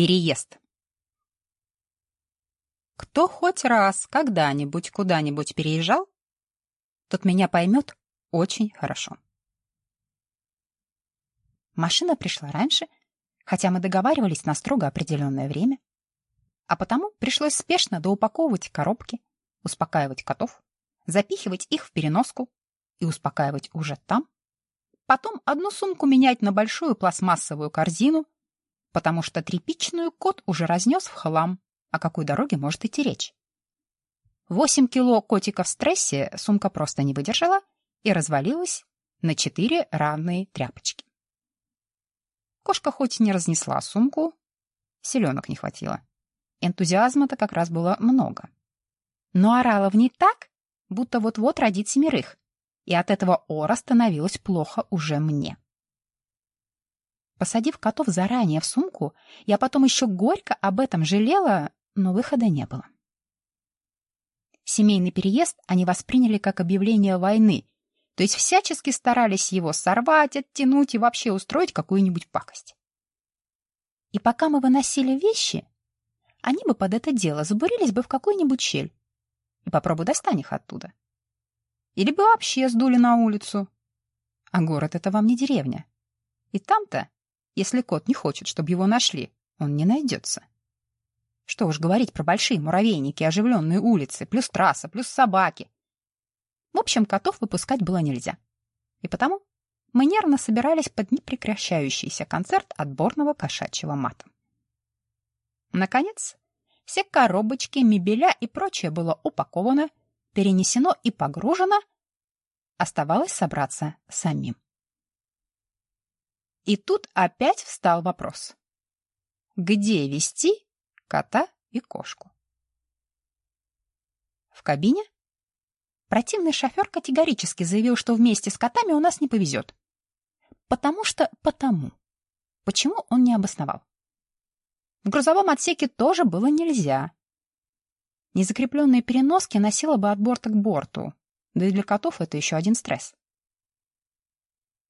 Переезд. Кто хоть раз когда-нибудь куда-нибудь переезжал, тот меня поймет очень хорошо. Машина пришла раньше, хотя мы договаривались на строго определенное время, а потому пришлось спешно доупаковывать коробки, успокаивать котов, запихивать их в переноску и успокаивать уже там, потом одну сумку менять на большую пластмассовую корзину, потому что тряпичную кот уже разнес в хлам, о какой дороге может идти речь. Восемь кило котика в стрессе сумка просто не выдержала и развалилась на четыре равные тряпочки. Кошка хоть и не разнесла сумку, селенок не хватило. Энтузиазма-то как раз было много. Но орала в ней так, будто вот-вот родит семерых, и от этого ора становилось плохо уже мне. Посадив котов заранее в сумку, я потом еще горько об этом жалела, но выхода не было. Семейный переезд они восприняли как объявление войны, то есть всячески старались его сорвать, оттянуть и вообще устроить какую-нибудь пакость. И пока мы выносили вещи, они бы под это дело забурились бы в какую-нибудь щель. И попробуй достань их оттуда. Или бы вообще сдули на улицу. А город — это вам не деревня. И там-то, если кот не хочет, чтобы его нашли, он не найдется. Что уж говорить про большие муравейники, оживленные улицы, плюс трасса, плюс собаки. В общем, котов выпускать было нельзя. И потому мы нервно собирались под непрекращающийся концерт отборного кошачьего мата. Наконец, все коробочки, мебеля и прочее было упаковано, перенесено и погружено. Оставалось собраться самим. И тут опять встал вопрос. Где вести кота и кошку. В кабине противный шофер категорически заявил, что вместе с котами у нас не повезет. Потому что потому. Почему он не обосновал? В грузовом отсеке тоже было нельзя. Незакрепленные переноски носила бы от борта к борту, да и для котов это еще один стресс.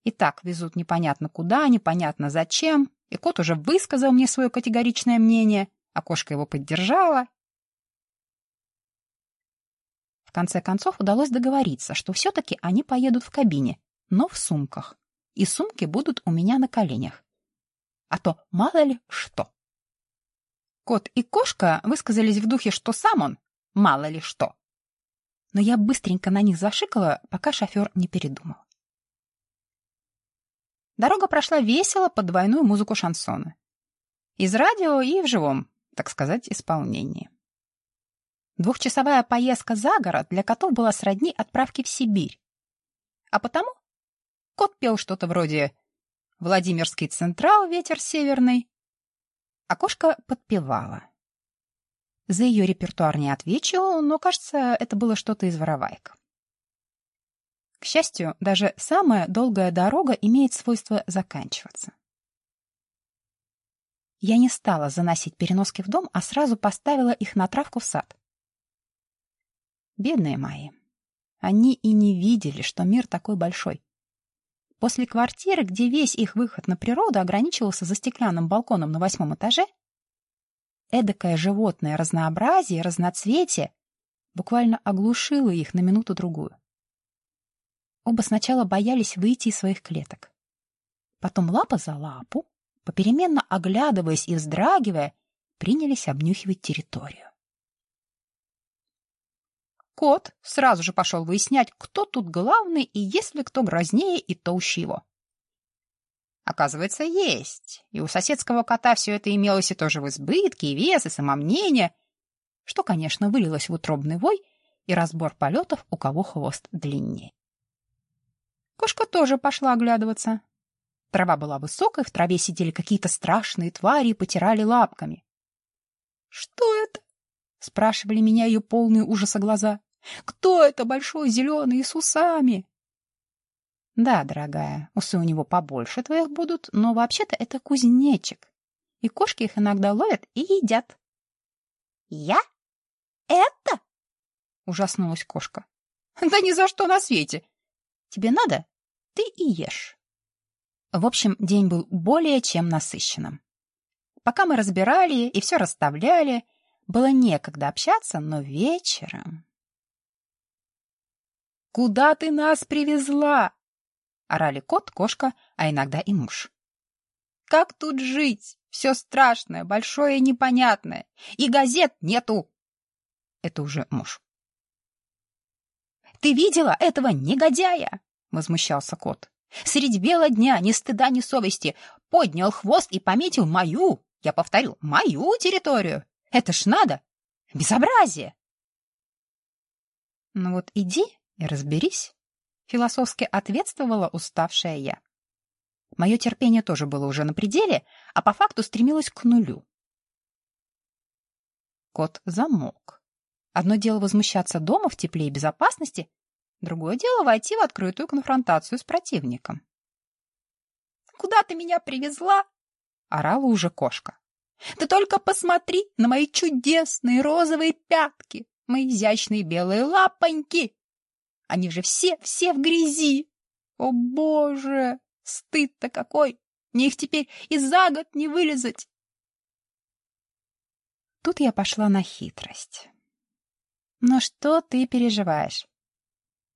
И так везут непонятно куда, непонятно зачем, и кот уже высказал мне свое категоричное мнение — а кошка его поддержала. В конце концов удалось договориться, что все-таки они поедут в кабине, но в сумках. И сумки будут у меня на коленях. А то мало ли что. Кот и кошка высказались в духе, что сам он мало ли что. Но я быстренько на них зашикала, пока шофер не передумал. Дорога прошла весело под двойную музыку шансона. Из радио и в живом, так сказать, исполнении. Двухчасовая поездка за город для котов была сродни отправке в Сибирь. А потому кот пел что-то вроде «Владимирский Централ, ветер северный», а кошка подпевала. За ее репертуар не отвечу, но, кажется, это было что-то из вороваек. К счастью, даже самая долгая дорога имеет свойство заканчиваться. Я не стала заносить переноски в дом, а сразу поставила их на травку в сад. Бедные мои. Они и не видели, что мир такой большой. После квартиры, где весь их выход на природу ограничивался за стеклянным балконом на восьмом этаже, эдакое животное разнообразие, разноцветие буквально оглушило их на минуту-другую. Оба сначала боялись выйти из своих клеток. Потом лапа за лапу, попеременно оглядываясь и вздрагивая, принялись обнюхивать территорию. Кот сразу же пошел выяснять, кто тут главный и есть ли кто грознее и толще его. Оказывается, есть. И у соседского кота все это имелось и тоже в избытке, и вес, и самомнение, что, конечно, вылилось в утробный вой и разбор полетов, у кого хвост длиннее. Кошка тоже пошла оглядываться. Трава была высокой, в траве сидели какие-то страшные твари и потирали лапками. «Что это?» — спрашивали меня ее полные ужаса глаза. «Кто это большой зеленый с усами?» «Да, дорогая, усы у него побольше твоих будут, но вообще-то это кузнечик, и кошки их иногда ловят и едят». «Я? Это?» — ужаснулась кошка. «Да ни за что на свете! Тебе надо? Ты и ешь». В общем, день был более чем насыщенным. Пока мы разбирали и все расставляли, было некогда общаться, но вечером... «Куда ты нас привезла?» — орали кот, кошка, а иногда и муж. «Как тут жить? Все страшное, большое и непонятное. И газет нету!» Это уже муж. «Ты видела этого негодяя?» — возмущался кот. «Средь бела дня, ни стыда, ни совести, поднял хвост и пометил мою, я повторю, мою территорию. Это ж надо! Безобразие!» «Ну вот иди и разберись», — философски ответствовала уставшая я. Мое терпение тоже было уже на пределе, а по факту стремилось к нулю. Кот замолк. Одно дело возмущаться дома в тепле и безопасности, другое дело войти в открытую конфронтацию с противником. «Куда ты меня привезла?» — орала уже кошка. «Ты только посмотри на мои чудесные розовые пятки, мои изящные белые лапоньки! Они же все-все в грязи! О, боже! Стыд-то какой! Мне их теперь и за год не вылезать!» Тут я пошла на хитрость. «Ну что ты переживаешь?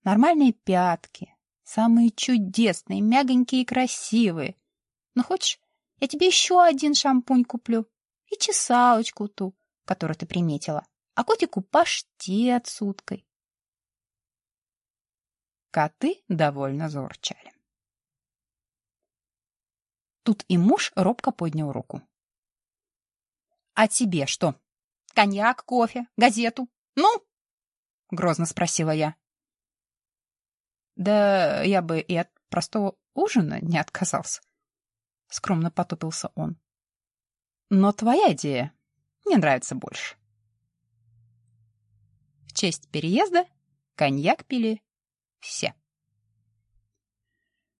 Нормальные пятки, самые чудесные, мягонькие и красивые. Ну, хочешь, я тебе еще один шампунь куплю и чесалочку ту, которую ты приметила, а котику паштет с уткой. Коты довольно заурчали. Тут и муж робко поднял руку. — А тебе что? Коньяк, кофе, газету? Ну? — грозно спросила я. — Да я бы и от простого ужина не отказался. Скромно потупился он. — Но твоя идея мне нравится больше. В честь переезда коньяк пили все.